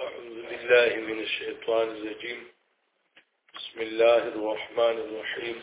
أعوذ بالله من الشيطان الرجيم بسم الله الرحمن الرحيم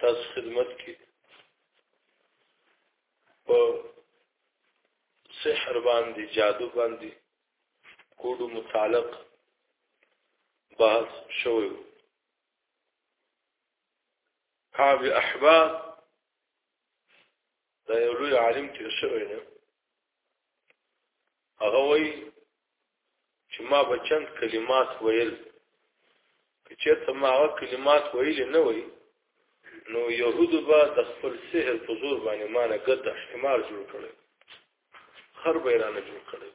تاسو خدمت کې په سحر باندې جادو باندې کوډو متعلق بحث شوی کعب احباب دا یو لوی عالم تیر شوی نه هغه وایي چې ما به چند کلمات ویل که چېرته ما هغه کلمات ویل نه وای نو يهودو به د خپل سحر په زور باندې ما نه ګد احتمال جوړ کړي خر به رانه جوړ کړي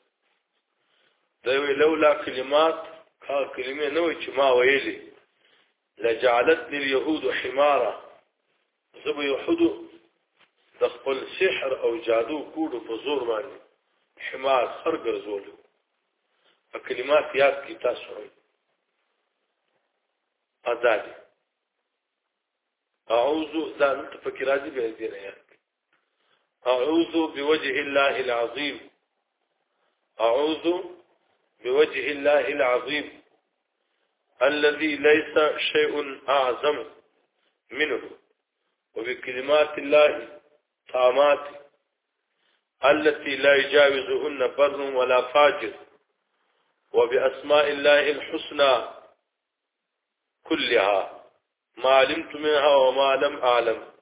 دا وی لولا کلمات هغه کلمې نه وای چې ما ویلې لجعلتني اليهود حمارا زه به يهودو د خپل سحر او جادو کوډو په زور باندې حمار خر ګرځول په کلمات یاد کی تاسو وایي ازاد اعوذ ځان ته فکر راځي به دې نه یاد اعوذ بوجه الله العظیم اعوذ بوجه الله العظیم الذي ليس شيء أعظم منه وبكلمات الله طامات التي لا يجاوزهن بر ولا فاجر وبأسماء الله الحسنى كلها ما علمت منها وما لم أعلم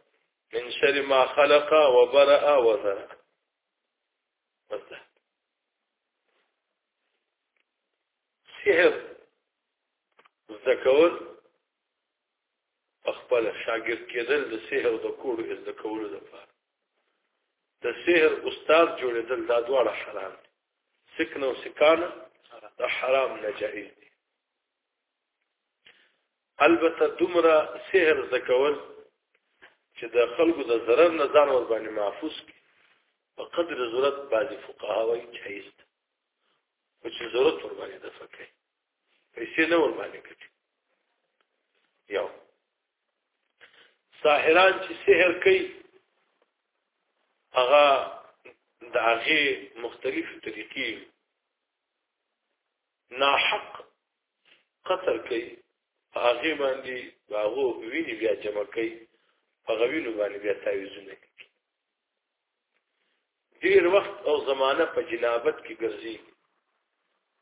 من شر ما خلق وبرأ وذرأ مثلا سحر زده کول خپل شاګرد کېدل د سحر د کوډ زده کولو لپاره د سحر استاد جوړېدل دا دواړه حرام دي سکن او سکان د حرام نه جائز دي البته دومره سحر زده کول چې د خلکو د ضرر نه ځان ور باندې محفوظ کړي په قدر ضرورت بعضي فقها وايي جائز ده خو چې ضرورت ور باندې د فکر پیسې نه ور باندې کړي یو ساحران چې سحر کوي هغه د هغه مختلف طریقې ناحق قتل کوي هغه باندې هغه ویني بیا جمع کوي هغه ویني باندې بیا تعویذونه کوي ډیر وخت او زمانہ په جنابت کې ګرځي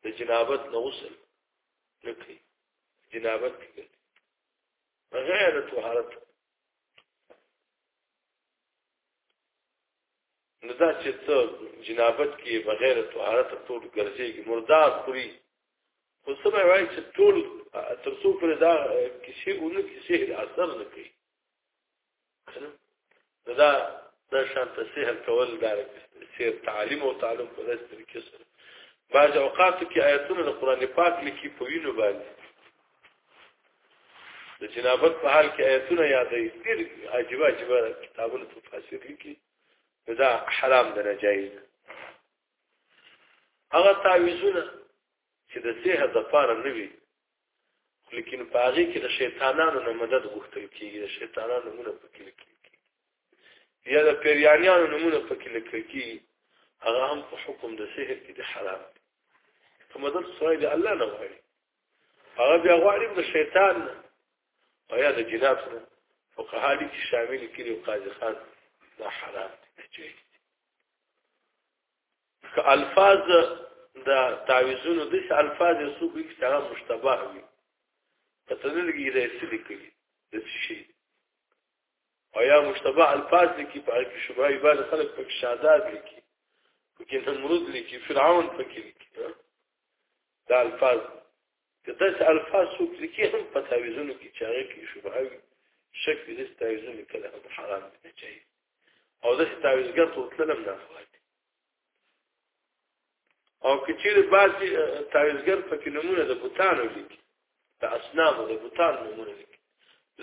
د جنابت نه وصل لکه جنابت کې ګرځي غیر طهارت نو دا چې ته جنابت کې بغیر طهارت ټول ګرځي مردار خوري خو سبا وایي چې ټول ترڅو پر دا کسی اونو کسی اثر نه کوي دا د شان تسهل کول دا سیر تعلیم او تعلم په داسې طریقې سره بعض اوقات کې آیتونه د قران پاک لیکي په وینو باندې د جنابت په حال کې آیتونه یادې ډېر عجیب عجیب کتابونه په فاسیر لیکي دا حرام ده ناجایز هغه تعویذونه چې د سیه د پاره نه وي لیکن په هغه کې د شیطانانو نه مدد غوښتل کیږي د شیطانانو نمونه پکې لیکل کیږي یا د پیریانیانو نمونه پکې لیکل کیږي هغه هم په حکم د سحر کې د حرام دی په مدد سره د الله نه غواړي هغه بیا غواړي د شیطان نه او یا د جنات نه فقها دي چې شامل کړي او قاضي خان دا حرام دی که الفاظ د تعویذونو د الفاظ سو به چې هغه مشتبه وي په تدلګي د څه لیکي د څه شي او یا مشتبه الفاظ لیکي په اړه شبهه عباد خلق په شاداب لیکي پکې نمرود لیکي فرعون پکې لیکي دا الفاظ که داسې الفاظ څوک لیکي هم په تعویزونو کې چې هغه کې شبهه وي شک دې داسې تعویزونه کله هم حرام دي نه چاهي او داسې تعویزګر ته وتلل هم ناروا دي او که چیرې بعضې تعویزګر پکې نمونه د بوتانو لیکي د اصنامو د بوتان نمونه لیکي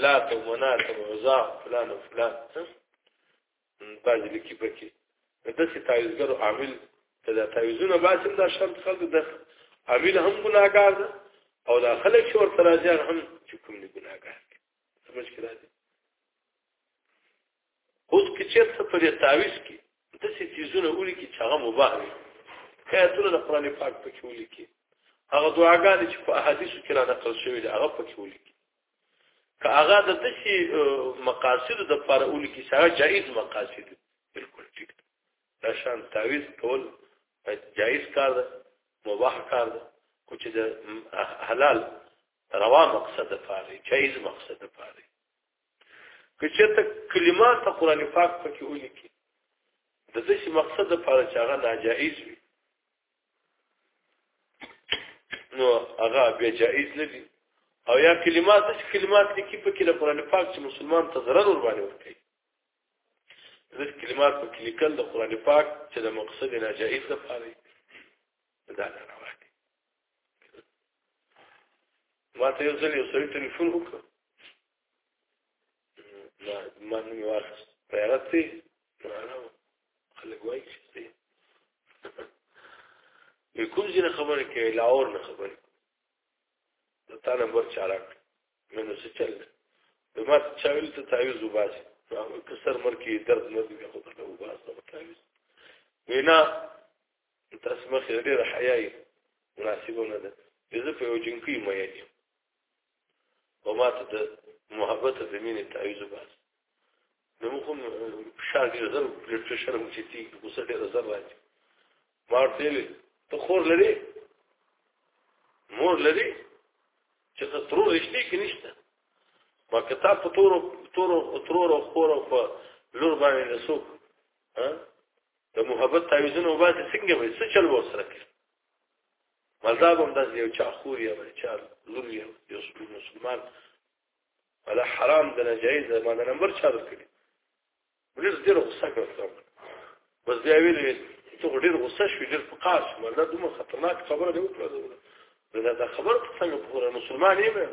لات و منات و عزا فلان و فلان بعض لیکي پکې د څه تعویذګرو عامل ته دا تعویذونه باسم دا شرط خلق د عامل هم ګناګار ده او دا خلک چې ورته راځي هم چې کوم نه ګناګار دي سمجھ کې راځي اوس کې چې څه پر تعویذ کې د څه چیزونه ولي کې چې هغه مباح دي کایتونه د قران پاک په کې ولي کې هغه دعاګانې چې په احادیثو کې را نقل شوې ده هغه په کې ولي کې که هغه د دشي مقاصد د لپاره اول کې سره جایز مقاصد بالکل ټیک دا شان تعویز کول جایز کار ده مباح کار ده خو چې د حلال روا مقصد لپاره جایز مقصد لپاره که چېرته کلمات د قران پاک پکې ولیکي د دشي مقصد لپاره چې هغه ناجایز وي نو هغه بیا جایز نه دي او یا کلمات د کلمات لیکي په کې د قران پاک چې مسلمان ته ضرر ور باندې ورکړي د کلمات په لیکل د قران پاک چې د مقصد ناجایز ده پاره دا نه راوړي ما ته یو ځل یو سړی ټلیفون وکړ ما ما نه واخست پیغتی خلک وایي چې څه به کوم ځینې خبرې کوي لا اور نه خبرې د تا نمبر چا راکړ مې نو څه چل به ما چا ویل ته تعویز وباسي نو که سر مر کې درد نه دی خو ته وباسه په تعویز وینا تاسو مخې ډېر حیاي مناسبه نه ده زه په یو جنکی مې یم او ما ته د محبت د مینې تعویذ وباس نو موږ هم فشار ډېر زر بلډ پرېشر هم چتي غوسه ډېره زر راځي ما ورته ویل ته خور لرې مور لرې چې ته ترور رښتې کې نشته ما کتاب په تورو تورو ترور او خور او په لور باندې رسوک د محبت تعویذونه وباسي څنګه وي څه چل وسره کوي مذاب هم داسې یو چا خور یا بل چا لور یا یو مسلمان ولا حرام د ناجایز ما د نمبر چا درکړي ولر ډیر غوسه کړم بس بیا ویل ته ډیر غوسه شوې ډیر په قاس ما دا دومره خطرناک خبره دی وکړه دا دا خبر څنګه په مسلمان یې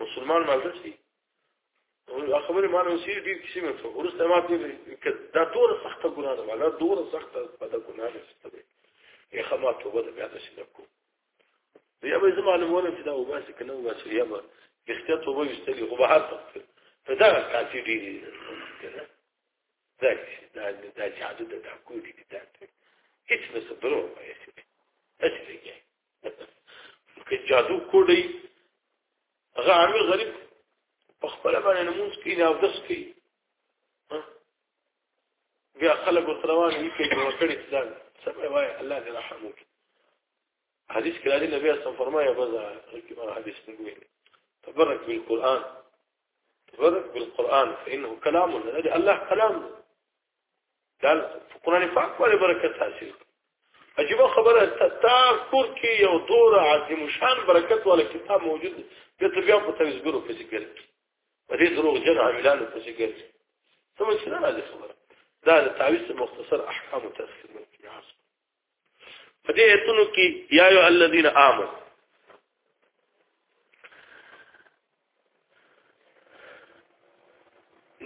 مسلمان مالدار شي او خبرې ما نو سیر ډیر کسی مې څو ورسته ما ته دا ډور سخته ګناه ده ولا ډور سخته په دا ګناه ده څه ده یې خما توبه ده بیا څه نه کو بیا به زما معلومونه چې دا وباسي کنه وباسي یا ما اختیار توبه وستلی خو به هر څه په دا کافي ډیر دي کنه دا دا دا چې عادت ده دا کو دي دا هیڅ څه درو وایي څه دې کې جادو کوډي هغه عامل غریب په خپل باندې نمونځ کوي او دس کوي بیا خلک ورته روان دي کې جوړ کړي اسلام سمه وای الله دې رحم وکړي حدیث کې راځي نبی اسلام فرمایي بزا کې ما حدیث نه ویل تبرك بالقران تبرك بالقران فانه كلام الله كلام دا قرآن پاک باندې برکت حاصل عجیب خبره تا کور کې یو دور عظیم شان برکت والا کتاب موجود دی ته بیا په تلویزګرو پسې ګرځي په دې دروغ جن عاملانو پسې ګرځي سمه څه نه راځي خبره دا د تعویذ مختصر احکام تفصیل په دې ایتونو کې یا ایو الذین آمنو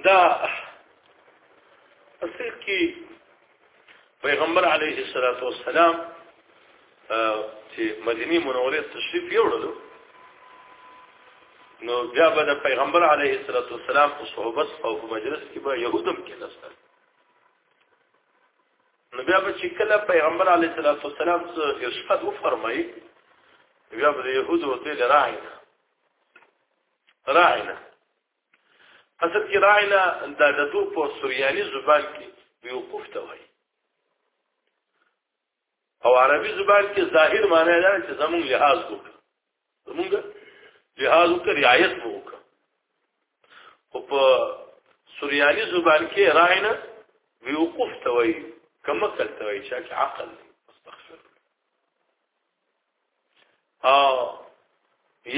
دا اصل کې پیغمبر علیه الصلاۃ والسلام چې مدینه منوره تشریف یوړلو نو بیا به د پیغمبر علیه الصلاۃ والسلام په صحبت او په مجلس کې به يهودم کې نشته نو بیا به چې کله پیغمبر علیه الصلاۃ والسلام څه ارشاد وفرمایي بیا به يهود ورته لراعنا راعنا اصل کې راعنا د دتو په سوريالي زبان کې وقوف ته وایي او عربي زبان کې ظاهر معنی دا چې زمون لحاظ وکړي موږ لحاظ وکړ رعایت مو وکړ او په سوریالي زبان کې راینه وی وقوف ته وایي کما کلته وایي چې عقل استغفر او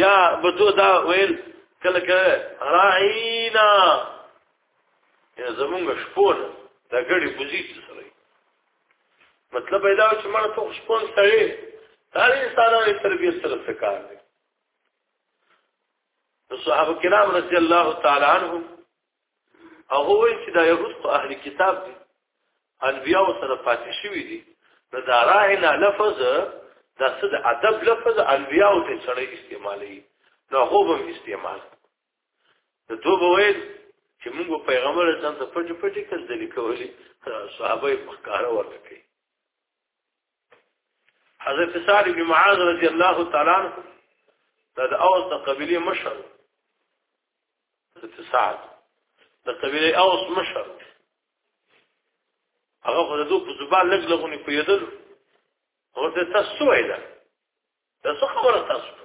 یا بدو دا ویل کله کله راعینا یا زمونږ شپونه دا ګړي پوزیشن مطلب دا چې مړ ته خوشپون سړی دا انسانانو تربیت سره څه کار دی نو صحابه کرام رضی الله تعالی عنهم او هو چې دا يهود په اهل کتاب دي انبیاء سره پاتې شوی دي نو دا راهنا لفظ دا صد ادب لفظ انبیاء ته سره استعمالي نو هو هم استعمال ته توبه ویل چې موږ پیغمبر اسلام ته پټ پټ کنځلې کولې صحابه یې په کار ورته کوي حضرت سعد بن معاذ رضی الله تعالی عنہ د اوس د قبيله مشر حضرت سعد د قبيله اوس مشر هغه خو د دوه په زبال لګ لغونی پیدل ورته تاسو وایله تاسو خبره تاسو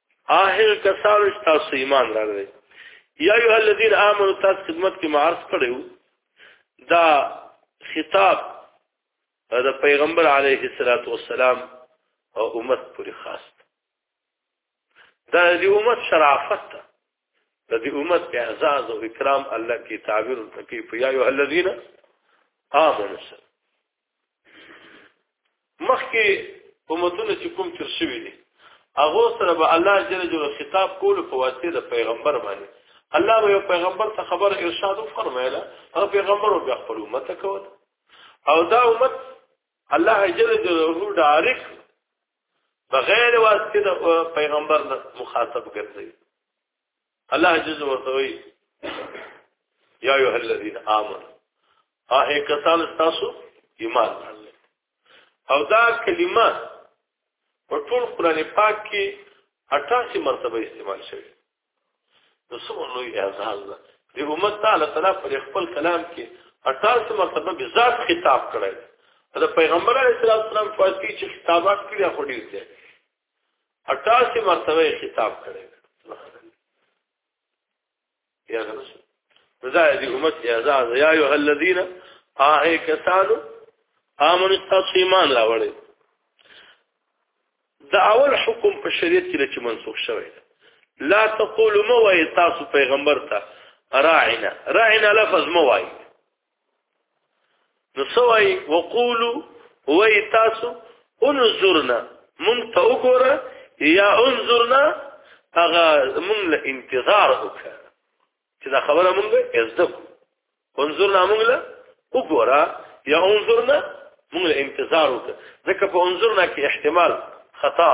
اهل کسانو چې تاسو ایمان راغلی یا ایه الذین آمنو تاسو خدمت کې معرض کړو دا خطاب د پیغمبر علیه الصلاۃ والسلام او امت پورې خاص دا د امت شرافت ده د دې امت اعزاز او اکرام الله کې تعبیر کوي په یا ایه الذین آمنو مخکې په متونو چې کوم تر شوی دي هغه سره به الله جل جلاله خطاب کول په واسطه د پیغمبر باندې الله به پیغمبر ته خبر ارشاد فرمایله او پیغمبر به خپل امت کول او دا امت الله جل جلاله ډایرک بغیر واسطه د پیغمبر نه مخاطب ګرځي الله جز ورته وي یا ایه الذین آمن اه کسان تاسو ایمان او دا کلمه په ټول قران پاک کې 88 مرتبه استعمال شوی نو څومره لوی اعزاز ده د امت تعالی تعالی پر خپل کلام کې 88 مرتبه به ذات خطاب کړی دا پیغمبر علیه السلام فاصله چې خطابات کړی خو ډیر دی 88 مرتبه خطاب کړی یا غنه رضا دې امت یا زاز یا ایه الذین آه کسانو امن استقیمان راوړی دا اول حکم په شریعت کې چې منسوخ شوی لا تقول مو وای تاسو پیغمبر ته راعنا راعنا لفظ مو وای نو سوای وقولو وای تاسو انظرنا مونږ ته وګوره یا انظرنا هغه مونږ له انتظار وکړه چې دا خبره مونږ ازده کو انظرنا مونږ له وګوره یا انظرنا مونږ له انتظار وکړه ځکه په انظرنا کې احتمال خطا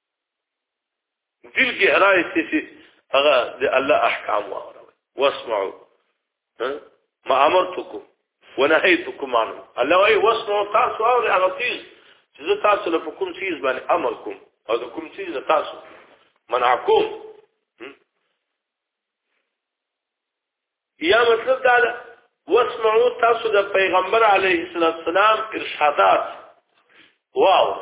دل کې هراي سي هغه د الله احکام واورو واسمعوا ما امرتكم ونهيتكم عنه الله وايي واسمعوا تاسو او هغه چیز چې زه تاسو له کوم چیز باندې امر کوم او د کوم چیز تاسو منعکم یا مطلب دا ده واسمعوا تاسو د پیغمبر علیه السلام ارشادات واو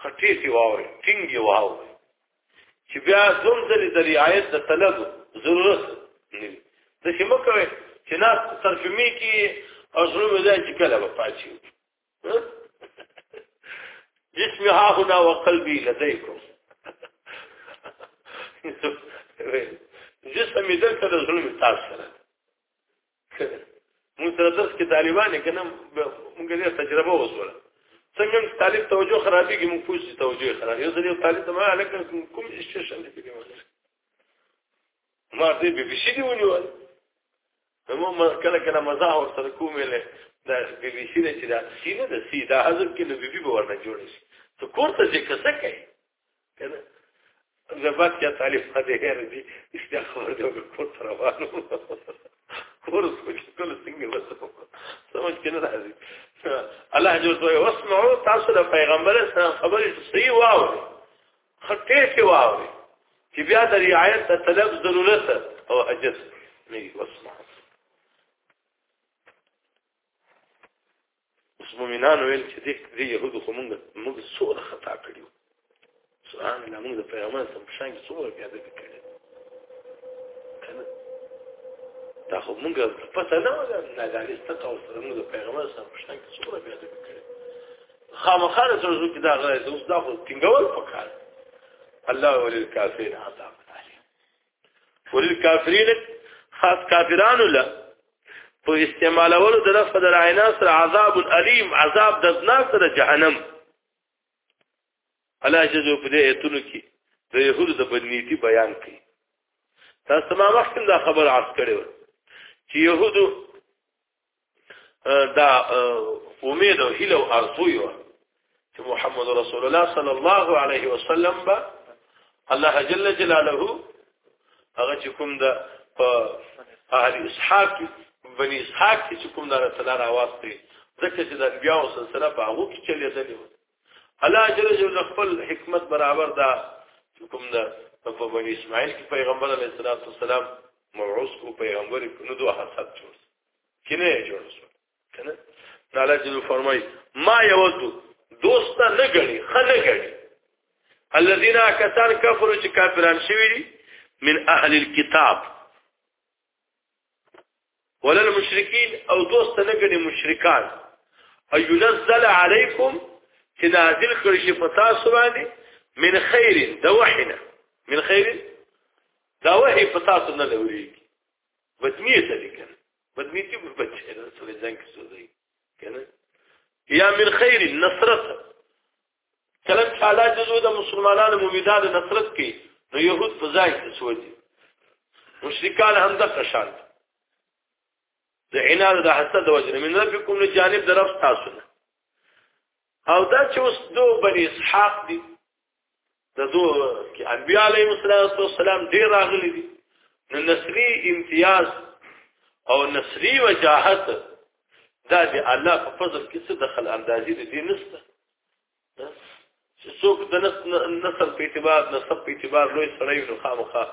خټې سی واوري ټینګي واوري چې بیا زوم ځلې د رعایت د طلب ضرورت نه وي د شي مکوي چې ناس ترجمه کې او زړه مې ځای چې کله به پاتې جسم ها هنا وقلبي لديكم جسم دې دلته د زړه مې تاسو سره موږ سره درس کې طالبان کنه موږ دې تجربه وسوله څنګه طالب توجه خرابې کې موږ پوښتې توجه خراب یو ځلې طالب ته ما لکه کوم اسټیشن دې کې ما دې به بشي دی ونیول نو ما کله کله مزه ور سره کومې له دا بي بي سي چې دا سینه د سي دا حذف کې نو بي بي به ورنه جوړ شي ته کور ته چې کسه کوي کنه زبات یا طالب خدای هر دي اشتیا خبر دی په کور تر وانه کور سوچ کول څنګه وسو سمج کنه راځي الله جو دوی واسمعوا تاسو د پیغمبر سره خبرې صحیح واو خطه کې واو چې بیا د رعایت د طلب ضرورت او حاجت نه واسمعوا اوس مؤمنان ویل چې دې دې يهودو خو موږ موږ څوره خطا کړیو سبحان الله موږ د پیغمبر سم شان څوره بیا دې کړی کنه دا خو موږ پته نه ولا نه دا لسته او سره موږ د پیغمبر سم شان څوره بیا دې کړی خامخا سره ځو کې دا غره اوس دا خو ټینګول پکار الله ولل کافر عذاب وللکافرین خاص کافرانو له په استعمالولو د لفظ د راینا سره عذاب الیم عذاب دردناک سره جهنم الله جزو په دې ایتونو کې د یهود د بدنیتی بیان کړي تاسو ما مخکې دا خبر عرض کړو چې یهودو دا امید او هیله او ارزو یو چې محمد رسول الله صلی الله علیه وسلم به الله جل جلاله هغه چې کوم د په اهل اسحاق بني اسحاق چې کوم د رسول الله راوستي ځکه چې د بیا او سلسله په هغه کې چلېدلې و الله جل جلاله خپل حکمت برابر دا کوم دا په بنی اسماعیل کې پیغمبر علیه الصلاۃ والسلام مبعوث کو پیغمبر نو دوه حسد جوړ کینه جوړ شو کنه الله جل فرمای ما یود دوست نه غړي خنه غړي الذين كثر كفروا چې کافران شوی دي من اهل الكتاب ولل مشرکین او دوست نه ګڼي مشرکان اينزل علیکم چې نازل کړی شي په تاسو باندې من خیر د وحنه من خیر دا وحی په تاسو نه لوري بدنیه څه لیکل بدنیه چې په بچی نه څه ځان کې سوځي کنه یا من خیر نصرت کله چې الله جزو د مسلمانانو ممیدان نصرت کوي نو يهود په ځای کې سوځي مشرکان هم د قشان د عناد د حسد د وجنه من ربکم له جانب د رب تاسو نه او دا چې اوس دو بني اسحاق دي د دو کې انبيي عليهم السلام ډېر راغلي دي نو نصري امتیاز او نصري وجاهت دا د الله په فضل کې څه دخل اندازې دي نسته چې څوک د نسل په اعتبار نسب په اعتبار لوی سړی نو خامخا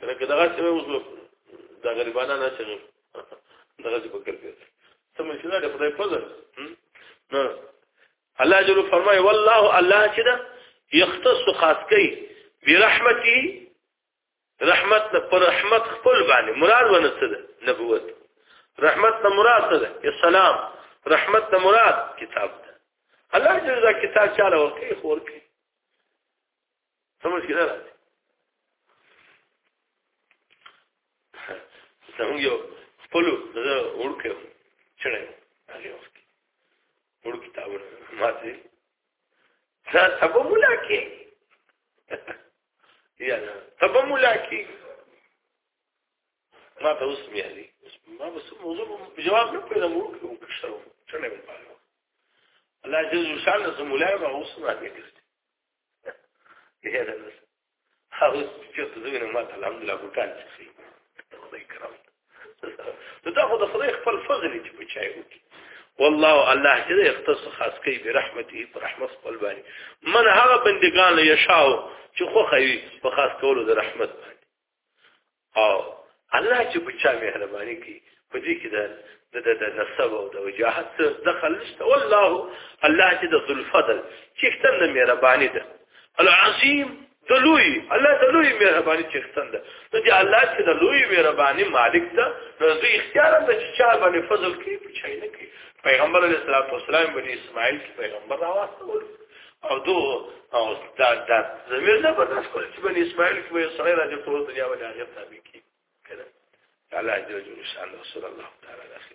کنه که دغه څه اوس د غریبانو نه چغل دغه څه فکر کوي سم چې دا د خدای فضل نه الله جل فرمای والله الله چې دا یختص خاص کوي برحمتي رحمت نه پر رحمت خپل باندې مراد ونه څه ده نبوت رحمت نه مراد څه ده اسلام رحمت نه مراد کتاب ده الله جل دا کتاب چاله ورکی خور کی سمجھ کړه زموږ یو خپل زه ورکه چړې هغه وخت ور کتابونه ماته دا سبب ولا کې یا نه تب مولا کی ما ته اوس میالي ما بس موضوع جواب نه پیدا مو کوم کښو څنګه به پالو الله جل جلاله سم مولا ما اوس ما دې کړ یا نه اوس چې ته زوینه ما ته الحمدلله ګټان شي خدای کرام نو دا خو د خدای خپل فضل چې په چای وکي والله الله چې د اختص خاص کوي به رحمته پر رحمت خپل باندې من هغه بندگان له یشاو چې خو خوي په خاص کولو د رحمت باندې او الله چې په چا مهرباني کوي په دې کې دا د د د نسب او د وجاهت دخل نشته والله الله چې د ذل فضل چې ختم مهرباني ده العظیم د لوی الله د لوی مهرباني چښتن ده نو دی الله چې د لوی مهرباني مالک ده نو دوی اختیار هم ده چې چا باندې فضل کوي په چای نه کوي پیغمبر علیه الصلاۃ والسلام بني اسماعیل کې پیغمبر راوستل او دو او دا دا زمير نه برداشت کول چې بني اسماعیل کې وي سره راځي ټول دنیا باندې هغه تابع کی کړه الله جل جلاله ان شاء الله صلی الله تعالی علیه وسلم